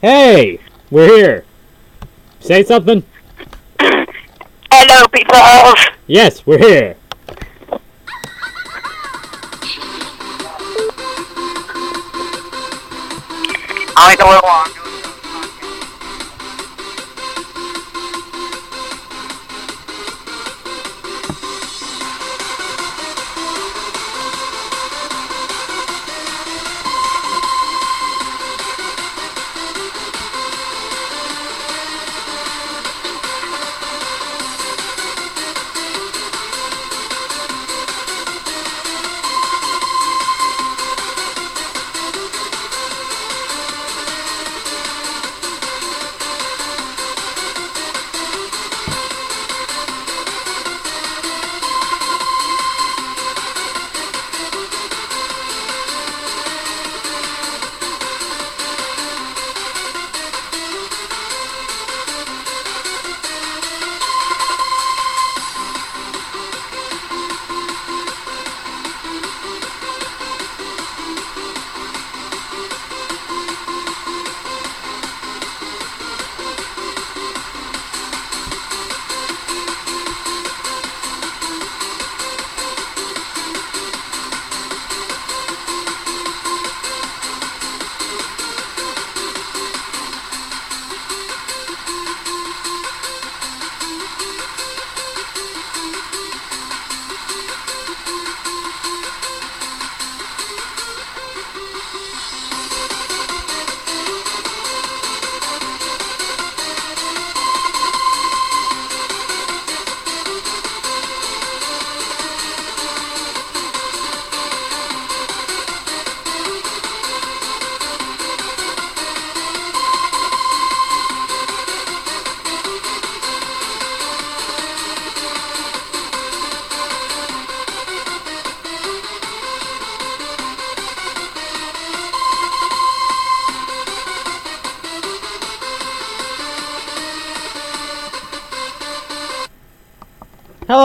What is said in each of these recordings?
Hey, we're here. Say something. Hello, people. Yes, we're here. I'll make a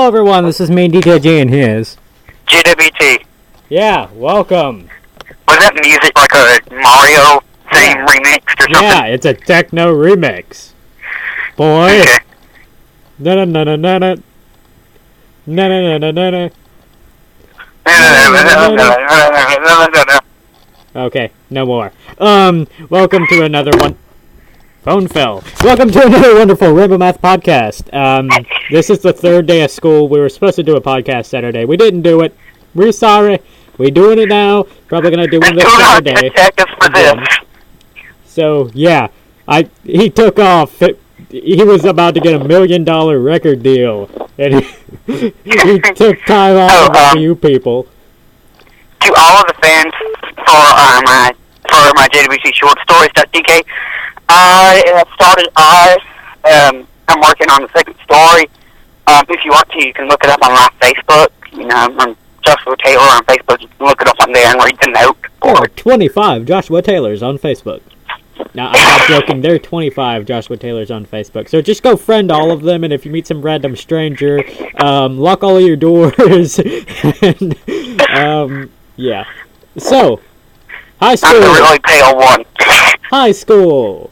Hello, everyone. This is me, DJG, and his. GWT. Yeah, welcome. Was that music like a Mario thing Yeah. remixed or Yeah, it's a techno remix. Boy. Okay. Na na na na na na. Na na na na na na. Okay, no more. Um, welcome to another one. Phone fell. Welcome to another wonderful Rainbow Math podcast. Um, this is the third day of school. We were supposed to do a podcast Saturday. We didn't do it. We're sorry. We're doing it now. Probably gonna do one this Saturday. for Again. this. So yeah, I he took off. He was about to get a million dollar record deal, and he, he took time off Oh, um, few people. To all of the fans for uh, my for my JWT short stories.dk, I have started I um I'm working on the second story. Um, if you want to, you can look it up on my Facebook. You know, I'm Joshua Taylor on Facebook. You can look it up on there and read the note. Or 25 Joshua Taylors on Facebook. Now, I'm not joking. There are 25 Joshua Taylors on Facebook. So just go friend all of them, and if you meet some random stranger, um, lock all of your doors. and, um, yeah. So, high school. I'm the really pale one. High school.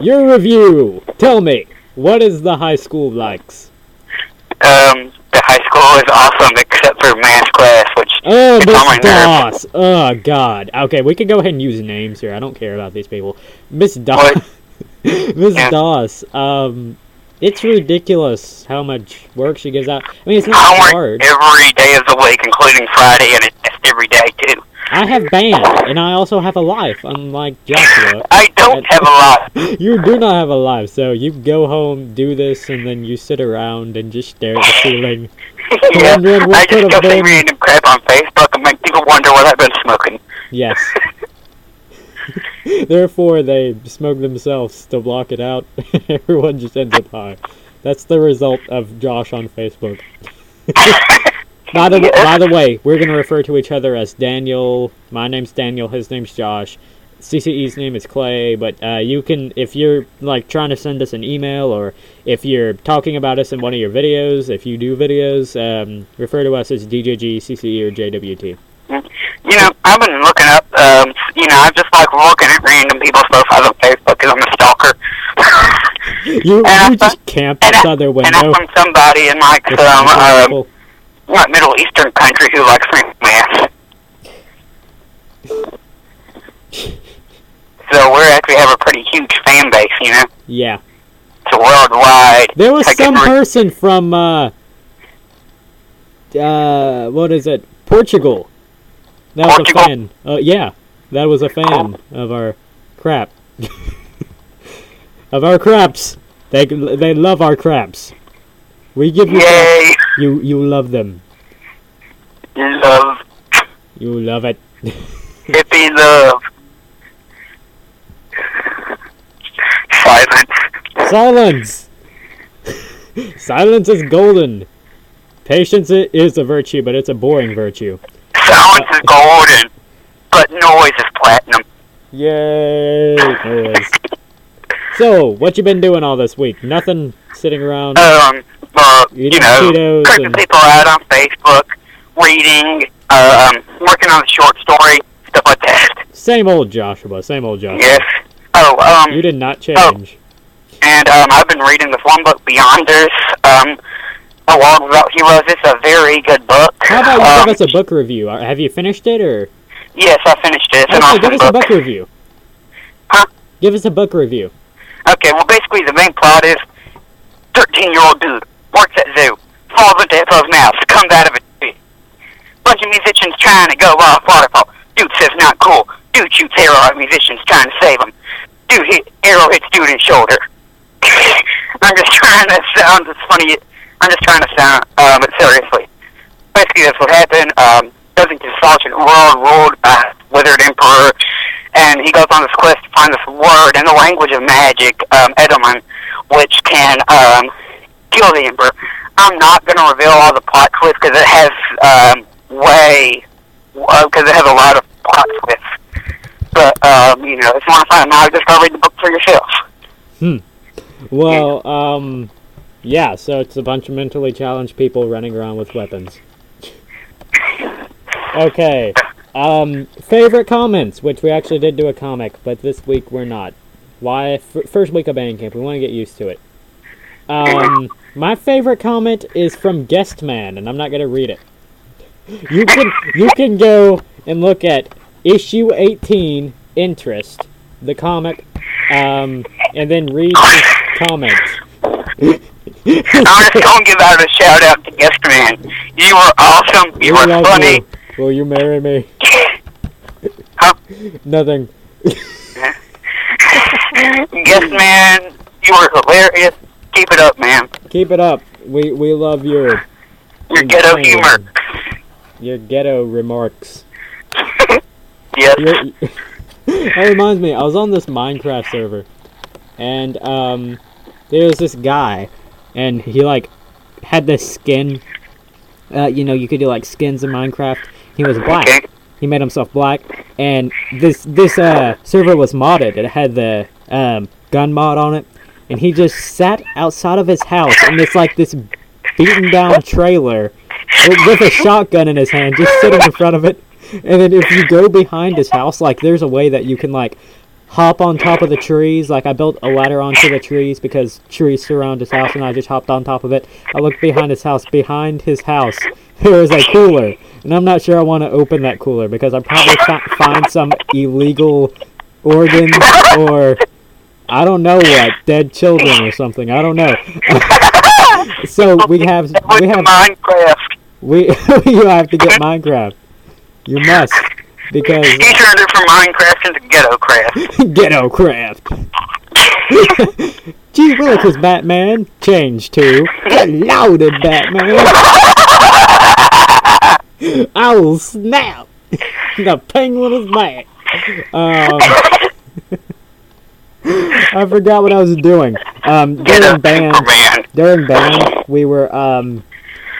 Your review. Tell me, what is the high school likes? Um, the high school is awesome except for math class, which Oh, Miss. Doss. Oh, God. Okay, we can go ahead and use names here. I don't care about these people. Miss Doss. Miss Yeah. Doss. Um, it's ridiculous how much work she gives out. I mean, it's not hard. every day of the week, including Friday, and it's every day too. I have band, and I also have a life, unlike Joshua. I don't have a life. You do not have a life, so you go home, do this, and then you sit around and just stare at the ceiling. yeah, I just go see random crap on Facebook and make people wonder what I've been smoking. Yes. Therefore, they smoke themselves to block it out. Everyone just ends up high. That's the result of Josh on Facebook. By the Yes. by the way, we're gonna refer to each other as Daniel. My name's Daniel. His name's Josh. CCE's name is Clay. But uh, you can, if you're like trying to send us an email, or if you're talking about us in one of your videos, if you do videos, um, refer to us as DJG, CCE, or JWT. You know, I've been looking up. Um, you know, I just like looking at random people's profiles on You, because I'm a stalker. you just thought- camp and, I, outside their and window. I'm somebody in like some um, like Middle Eastern country who likes Mass. So we actually have a pretty huge fan base, you know. Yeah. It's worldwide. There was some re- person from uh uh what is it? Portugal. That was a fan. Uh, yeah, that was a fan of our crap. of our craps. They they love our craps. We give you. Yay! you you love them. Love, You love it. hippie love. Silence. Silence. Silence is golden. Patience is a virtue, but it's a boring virtue. Silence is golden, but noise is platinum. Yay! Noise. So, what you been doing all this week? Nothing. Sitting around. Um, uh, you know, creeping people out on Facebook, reading, uh, um, working on a short story, stuff like that. Same old Joshua. Same old Joshua. Yes. Oh, um, You did not change. and um, I've been reading this one book, Beyonders. Um, a world without heroes. It's a very good book. How about you um, give us a book review? Uh, Have you finished it, or Yes, I finished it. It's okay, awesome give us a book. book review? Huh? Give us a book review. Okay, well, basically, the main plot is 13 year old dude works at zoo, falls into Hippo's mouth, comes out of a tree. Bunch of musicians trying to go off waterfall. Dude says, not cool. Dude shoots arrow at musicians trying to save him. Dude hit, arrow hits dude in shoulder. I'm just trying to sound as funny. I'm just trying to sound, uh, but seriously. Basically, that's what happened. Um, doesn't a world ruled by withered emperor, and he goes on this quest to find this word in the language of magic, um, Edelman, which can um, kill the emperor. I'm not going to reveal all the plot twists because it has um, way, because it has a lot of plot twists. But um, you know, if you want to find out, just go read the book for yourself. Hmm. Well, um, yeah. So it's a bunch of mentally challenged people running around with weapons. Okay. Um, favorite comments, which we actually did do a comic, but this week we're not. Why? F- first week of band camp, we want to get used to it. Um, my favorite comment is from Guestman, and I'm not gonna read it. You can you can go and look at issue 18, interest, the comic, um, and then read his comment. I'm just to give out a shout out to Guest Man. You were awesome. You We were funny. you. Will you marry me? Huh? Nothing. Guest Man, you were hilarious. Keep it up, man. Keep it up. We we love your Your ghetto humor. your ghetto remarks. yes. Your- that reminds me, I was on this Minecraft server, and um, there was this guy, and he like had this skin. Uh, you know, you could do like skins in Minecraft. He was black. Okay. He made himself black, and this this uh server was modded. It had the um gun mod on it, and he just sat outside of his house in this like this beaten down trailer with, a shotgun in his hand, just sitting in front of it. And then if you go behind his house, like there's a way that you can like hop on top of the trees. Like I built a ladder onto the trees because trees surround his house, and I just hopped on top of it. I looked behind his house. Behind his house, there is a cooler, and I'm not sure I want to open that cooler because I probably fi- find some illegal organs or I don't know what dead children or something. I don't know. so we have we have Minecraft. we you have to get Minecraft. You must because He turned it from Minecraft into Ghetto Craft. ghetto craft. Gee Willikers Batman changed to loaded Batman. Oh snap! the penguin is back. Um, I forgot what I was doing. Um, during band, during band, we were um,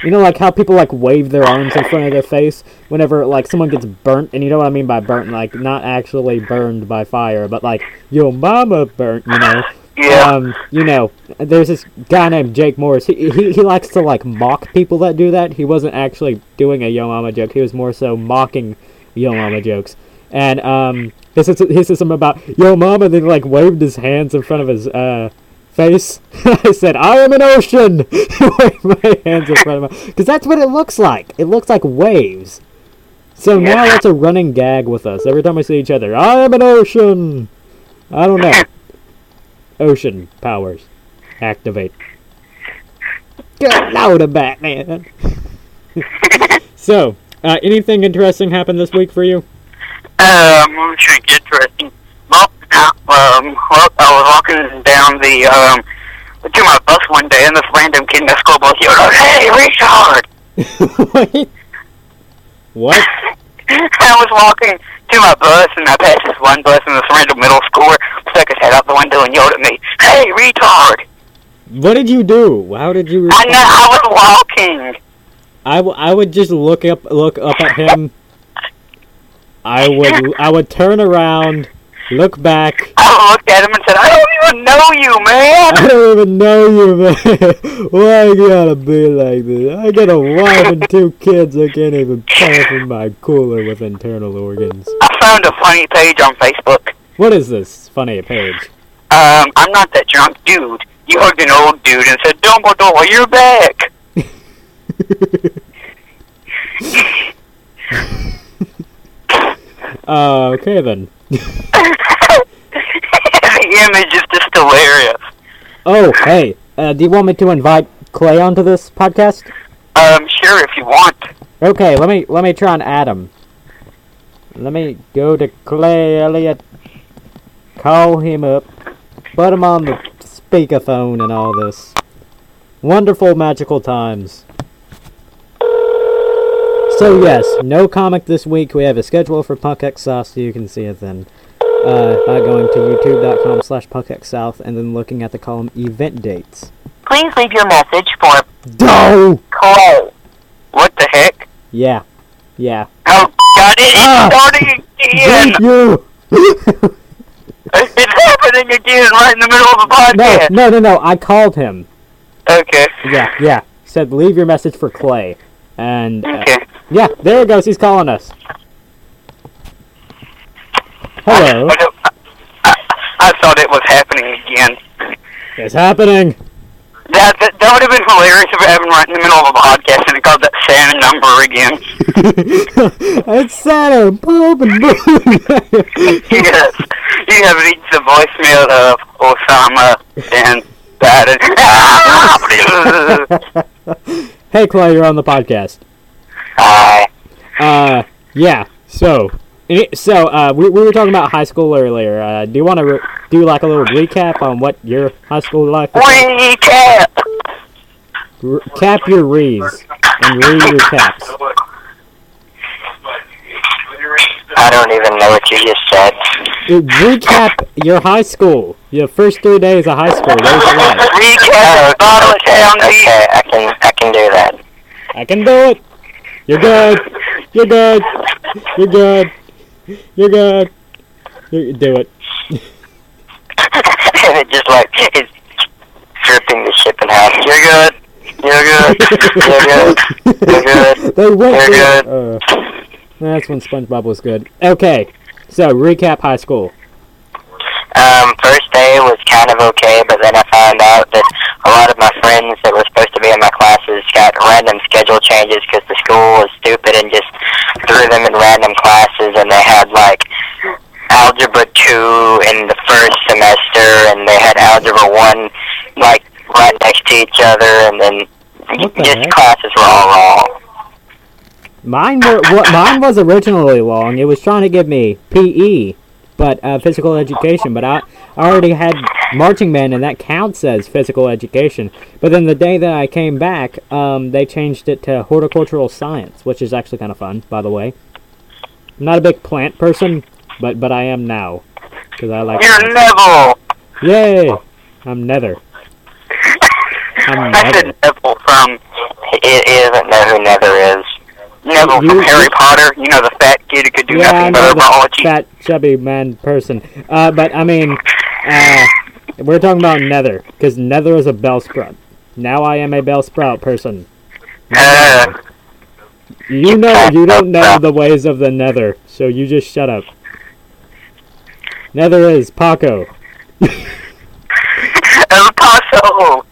you know, like how people like wave their arms in front of their face whenever like someone gets burnt, and you know what I mean by burnt, like not actually burned by fire, but like your mama burnt, you know. Yeah. Um, you know, there's this guy named Jake Morris. He, he he likes to like mock people that do that. He wasn't actually doing a Yo Mama joke. He was more so mocking Yo Mama jokes. And um, he said he said something about Yo Mama. Then like waved his hands in front of his uh face. I said, I am an ocean! Wave my hands in front of my. Because that's what it looks like. It looks like waves. So now that's a running gag with us. Every time we see each other, I am an ocean! I don't know. Ocean powers. Activate. Get louder, Batman! so, uh, anything interesting happened this week for you? Um, I'm sure interesting. Well, uh, um, well, I was walking down the, um, to my bus one day, and this random kid in the school bus yelled out, Hey, Richard! Wait. What? I was walking to my bus, and I passed this one bus, and this random middle schooler stuck his head out the window and yelled at me, Hey, retard! What did you do? How did you? I know, I was walking! I, w- I would just look up look up at him. I would I would turn around, look back. I looked at him and said, I don't even know you, man! I don't even know you, man. Why you gotta be like this? I got a wife and two kids. I can't even pay for my cooler with internal organs. I found a funny page on Facebook. What is this funny page? Um, I'm not that drunk dude. You hugged an old dude and said, "Don't go you're back! Uh, okay then. the image is just hilarious. Oh, hey, uh, do you want me to invite Clay onto this podcast? Um, sure, if you want. Okay, let me let me try and add him. Let me go to Clay Elliott, call him up, put him on the speakerphone and all this. Wonderful magical times. So yes, no comic this week. We have a schedule for Punk X South, so you can see it then. Uh, by going to youtube.com slash punkxsouth and then looking at the column event dates. Please leave your message for Oh! Clay. What the heck? Yeah. Yeah. Oh, God, it is Ah! starting again! you! it's happening again right in the middle of the No, podcast. no, no, no. I called him. Okay. Yeah, yeah. Said leave your message for Clay. And uh, Okay. Yeah, there he goes. He's calling us. Hello. I, I, I thought it was happening again. It's happening. That, that that would have been hilarious if it happened right in the middle of a podcast and it called that Santa number again. it's Saturn. Boom and yes. You have reached the voicemail of Osama and Biden. hey, Clay, you're on the podcast. Hi. Uh, yeah. So, so uh, we, we were talking about high school earlier. Uh, do you want to re- do like a little recap on what your high school life was? like? Recap. R- cap your rees and re your caps. I don't even know what you just said. Uh, recap your high school. Your first three days of high school. What was it like? Recap. Bottle County. Okay, I can I can do that. I can do it. You're good. You're good. You're good. You're good. You do it. and it just like it's stripping the ship in half. You're good. You're good. You're good. You're good. they went You're through- Uh, that's when SpongeBob was good. Okay, so recap high school. Um, first day was kind of okay, but then I found out that a lot of my friends that were supposed to be in my classes got random schedule changes because the school was stupid and just threw them in random classes, and they had like algebra two in the first semester, and they had algebra one like right next to each other, and then What just classes were all wrong. Mine were what mine was originally long. It was trying to give me PE, but uh, physical education. But I, I already had marching band, and that counts as physical education. But then the day that I came back, um, they changed it to horticultural science, which is actually kind of fun, by the way. I'm not a big plant person, but but I am now because I like. You're. Neville. Yay! I'm Nether. I'm I said Nether. Neville from he doesn't know who Nether is. You- from you- Harry Potter. You know the fat kid who could do Yeah, nothing know but herbology. fat, chubby man person. Uh, but I mean, uh, we're talking about Nether because Nether is a bell sprout. Now I am a bell sprout person. Uh, You know, you don't know the ways of the Nether, so you just shut up. Nether is Paco. El Paso.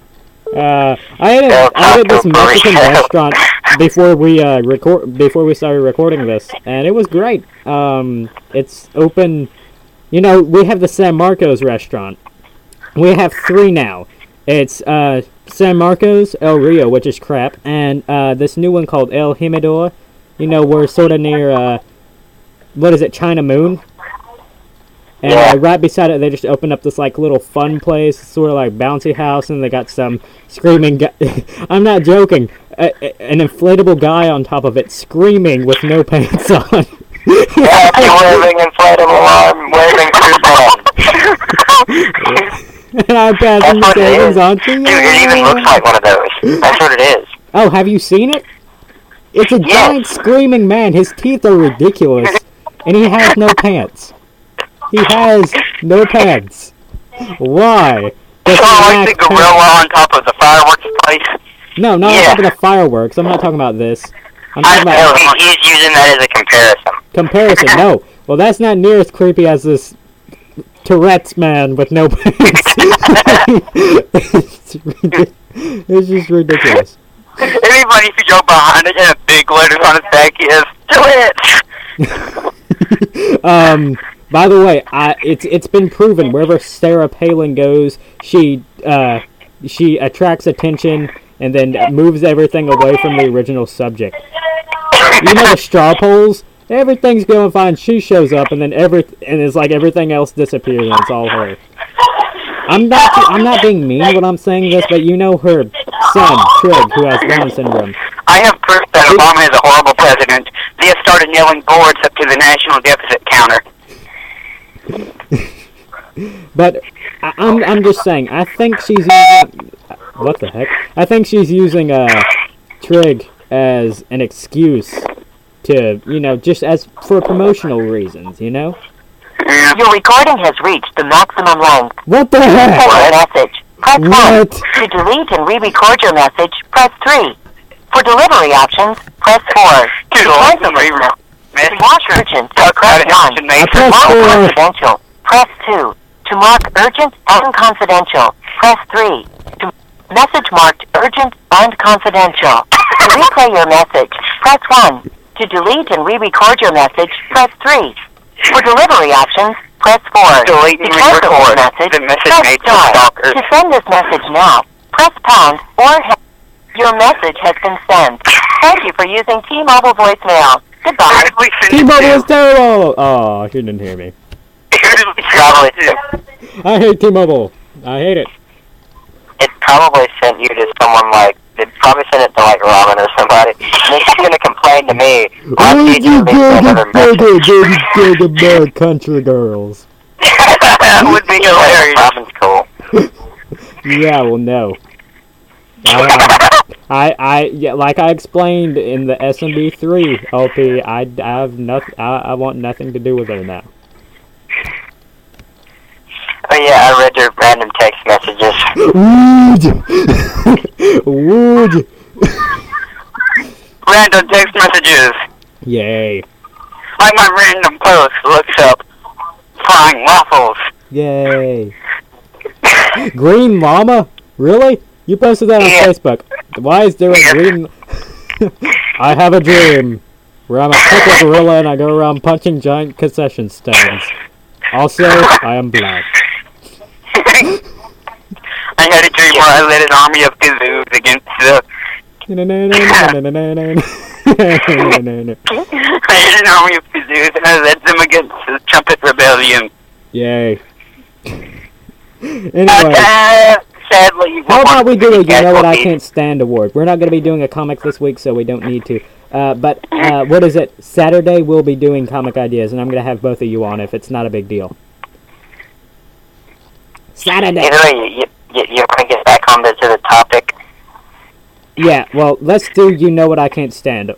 Uh, I ate, a, I ate this Mexican restaurant before we uh, record before we started recording this, and it was great. Um, it's open. You know, we have the San Marcos restaurant. We have three now. It's uh, San Marcos, El Rio, which is crap, and uh, this new one called El Jimador. You know, we're sort of near uh, what is it, China Moon? And Yeah. uh, right beside it, they just opened up this like little fun place, sort of like bouncy house, and they got some screaming. Gu- I'm not joking. A- a- an inflatable guy on top of it, screaming with no pants on. Happy waving inflatable arm waving coupon. and I'm passing the savings on to you. Dude, it even looks like one of those. That's what it is. Oh, have you seen it? It's a Yes. giant screaming man. His teeth are ridiculous, and he has no pants. He has no pants. Why? So he like the pants? gorilla on top of the fireworks place. No, not Yeah. of the fireworks. I'm not talking about this. I'm talking about No, he, he's using that as a comparison. comparison. No, well, that's not near as creepy as this Tourette's man with no pants. it's, it's just ridiculous. Anybody you go behind it and a big letters on its back is it. um, by the way, I, it's it's been proven wherever Sarah Palin goes, she uh, she attracts attention and then moves everything away from the original subject. You know the straw polls. Everything's going fine. She shows up, and then every and it's like everything else disappears, and it's all her. I'm not I'm not being mean when I'm saying this, but you know her son Trig, who has Down syndrome. I have proof that Obama is a horrible president. They have started nailing boards up to the national deficit counter. But I, I'm I'm just saying. I think she's using what the heck? I think she's using uh Trig as an excuse to you know just as for promotional reasons. You know Your recording has reached the maximum length. what the heck? Send your message. Press 1. What? To delete and re-record your message, press 3. For delivery options, press 4. To cancel the this re- message, mark urgent, press 1. Ashton press Mark four. confidential, press 2. To mark urgent and confidential, press 3. To message marked urgent and confidential. To replay your message, press 1. To delete and re-record your message, press 3. For delivery options, press 4. Delete to and cancel this re-record. message, The message press made to star. stalkers. To send this message now, press pound or ha- your message has been sent. Thank you for using T-Mobile voicemail. Goodbye. did we send it T-Mobile is terrible. Oh, she didn't hear me. Who did we send Probably, it? I hate T-Mobile. I hate it. It probably sent you to someone like, it probably sent it to like Robin or somebody. And she's to complain to me. Why did you go to go message? to go to go to country girls? that would be hilarious. Robin's cool. Yeah, well, no. I, I, I, yeah, like I explained in the SMB three LP, I, I have nothing. I, I want nothing to do with her now. Oh yeah, I read your random text messages. Wood, wood. Random text messages. Yay, Like my random post looks up frying waffles. yay. Green llama? Really? You posted that on Yeah. Facebook. Why is there a green? I have a dream where I'm a pickle gorilla and I go around punching giant concession stands. Also, I am black. I had a dream where I led an army of kazoos against the. I had an army of kazoos and I led them against the trumpet rebellion. Yay. anyway, Uh, sadly, how about we do a You Know What I. Can't Stand award? We're not going to be doing a comic this week, so we don't need to. Uh, but, uh, what is it? Saturday we'll be doing comic ideas, and I'm going to have both of you on if it's not a big deal. Saturday! Either way, you, you, you want to get back on to the topic. Yeah, well, let's do You Know What I Can't Stand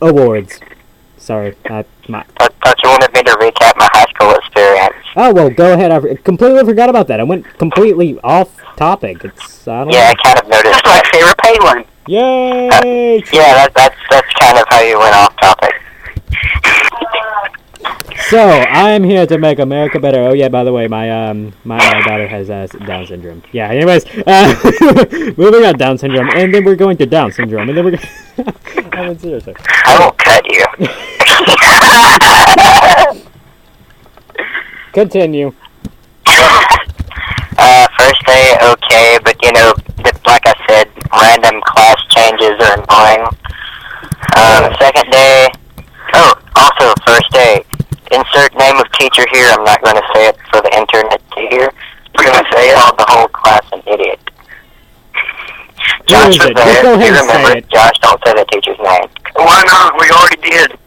awards. Sorry, I, my, Thought, thought you wanted me to recap my high school experience. oh well, go ahead. I completely forgot about that. I went completely off topic. It's I don't Yeah, I know. kind of noticed Just like that. Sarah Palin. Yay! Yeah, that, that's that's kind of how you went off topic. So I am here to make America better. Oh yeah, by the way, my um my, my daughter has uh, Down syndrome. Yeah. Anyways, uh, moving on Down syndrome, and then we're going to Down syndrome, and then we're. Gonna I mean seriously. I will cut you. Continue. Uh, first day, okay, but you know, like I said, random class changes are annoying. Um, second day, oh, also first day, insert name of teacher here. I'm not going to say it for the internet to hear. I'm going to say it on the whole class an idiot. Josh was it? Just there. go ahead you and say remember it. Josh, don't say the teacher's name. Why not? We already did.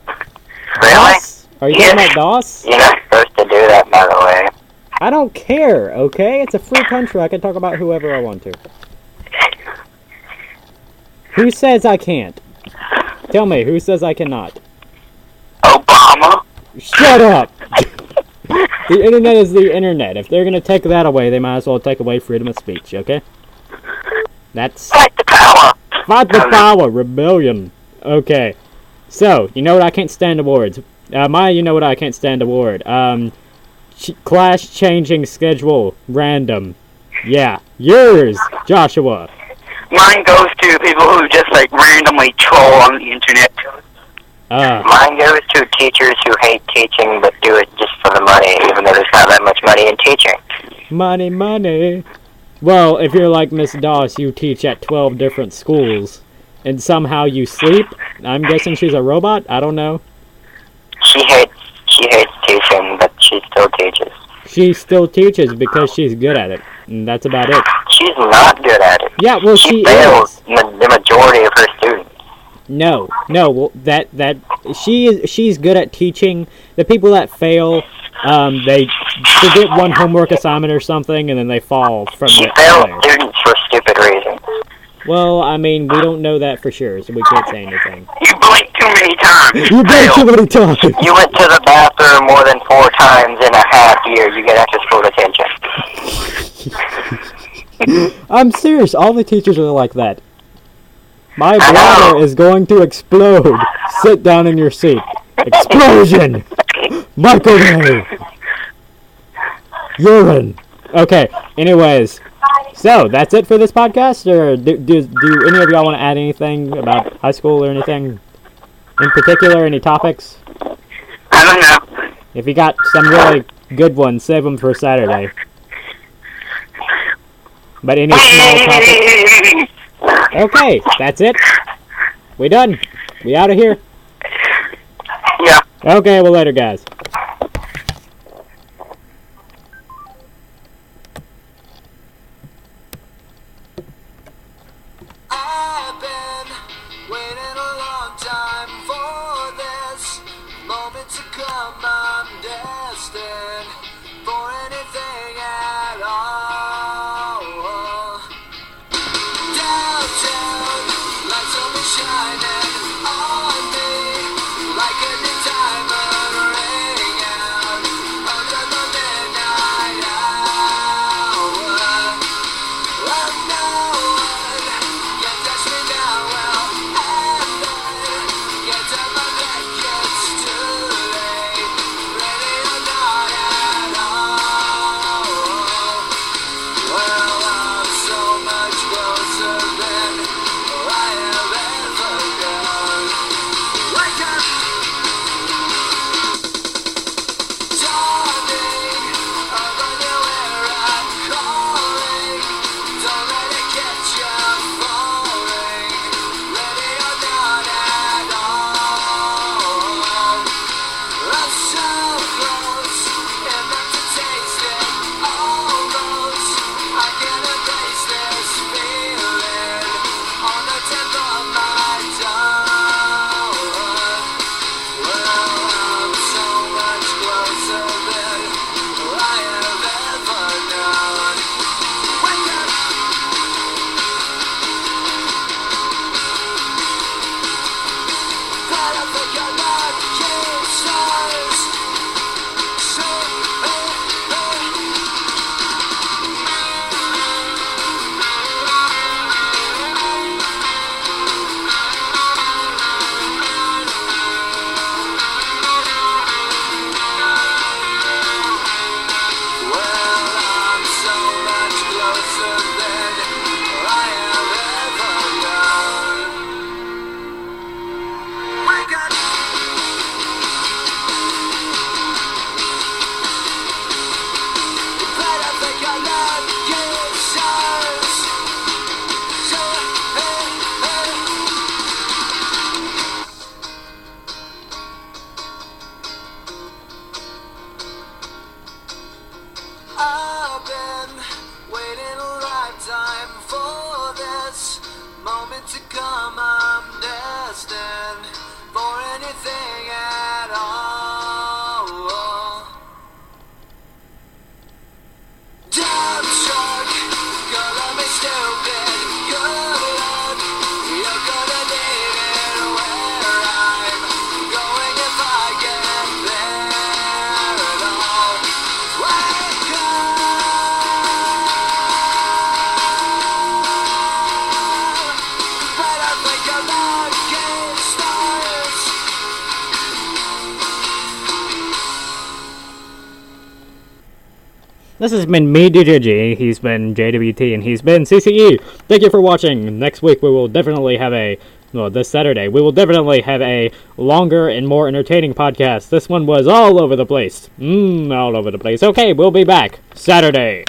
Really? Doss? Are you Yes. talking about Doss? You're not supposed to do that, by the way. I don't care. Okay, it's a free country. I can talk about whoever I want to. Who says I can't? Tell me, who says I cannot? Shut up! the internet is the internet. If they're gonna take that away, they might as well take away freedom of speech, okay? That's Fight the power. fight the power, rebellion. Okay. So, you know what I can't stand awards. Uh, my, you know what I can't stand award. Um, ch- class changing schedule, random. Yeah, yours, Joshua. Mine goes to people who just like randomly troll on the internet. Uh, Mine goes to teachers who hate teaching but do it just for the money, even though there's not that much money in teaching. money, money. Well, if you're like Miss Doss, you teach at 12 different schools, and somehow you sleep. I'm guessing she's a robot? I don't know. She hates she hates teaching, but she still teaches. She still teaches because she's good at it, and that's about it. She's not good at it. Yeah, well, she she fails the majority of her students. No, no, well, that that she is. She's good at teaching. The people that fail, um, they forget one homework assignment or something, and then they fall from She the fails students for stupid reasons. Well, I mean, we don't know that for sure, so we can't say anything. You blink too many times. You better too many times. You went to the bathroom more than four times in a half year. You get after school detention. I'm serious. All the teachers are like that. My bladder is going to explode. Sit down in your seat. Explosion! Microwave! Urine! Okay, anyways. So, that's it for this podcast? Or do, do, do any of y'all want to add anything about high school or anything in particular? Any topics? I don't know. If you got some really good ones, save them for Saturday. But any small topics? Okay, that's it. We done. We out of here. yeah. Okay, well later, guys. I've been waiting a long time for this moment to come. I'm destined This has been me, DJG. He's been JWT, and he's been CCE. Thank you for watching. Next week we will definitely have a well, this Saturday we will definitely have a longer and more entertaining podcast. This one was all over the place. Mmm, all over the place. Okay, we'll be back Saturday.